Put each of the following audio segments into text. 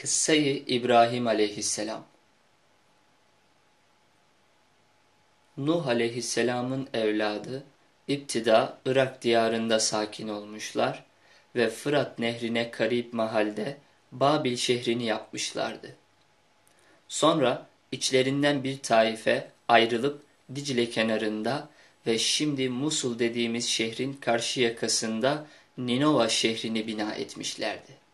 Kıssayı İbrahim aleyhisselam Nuh aleyhisselamın evladı İptida Irak diyarında sakin olmuşlar ve Fırat nehrine karip mahalde Babil şehrini yapmışlardı. Sonra içlerinden bir taife ayrılıp Dicle kenarında ve şimdi Musul dediğimiz şehrin karşı yakasında Ninova şehrini bina etmişlerdi.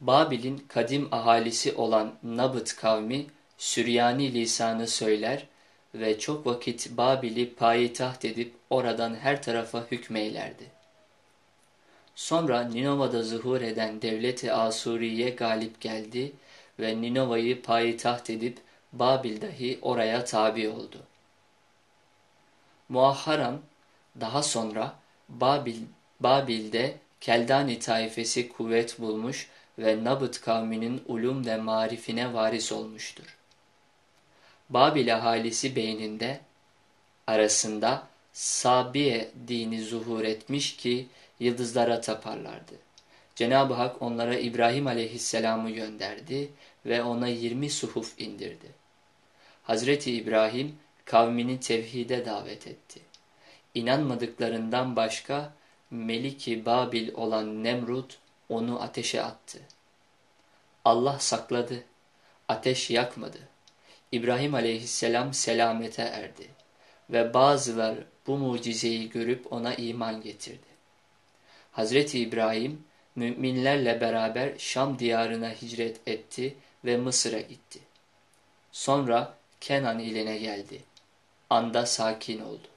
Babil'in kadim ahalisi olan Nabıt kavmi Süryani lisanı söyler ve çok vakit Babil'i payitaht edip oradan her tarafa hükmeylerdi. Sonra Ninova'da zuhur eden devleti Asuriye galip geldi ve Ninova'yı payitaht edip Babil dahi oraya tabi oldu. Muahharam daha sonra Babil, Babil'de Keldani taifesi kuvvet bulmuş ve Nabıt kavminin ulum ve marifine varis olmuştur. Babil ahalisi beyninde arasında Sabiye dini zuhur etmiş ki yıldızlara taparlardı. Cenab-ı Hak onlara İbrahim aleyhisselamı gönderdi ve ona yirmi suhuf indirdi. Hazreti İbrahim kavmini tevhide davet etti. İnanmadıklarından başka Meliki Babil olan Nemrut onu ateşe attı. Allah sakladı, ateş yakmadı. İbrahim aleyhisselam selamete erdi ve bazılar bu mucizeyi görüp ona iman getirdi. Hazreti İbrahim müminlerle beraber Şam diyarına hicret etti ve Mısır'a gitti. Sonra Kenan iline geldi. Anda sakin oldu.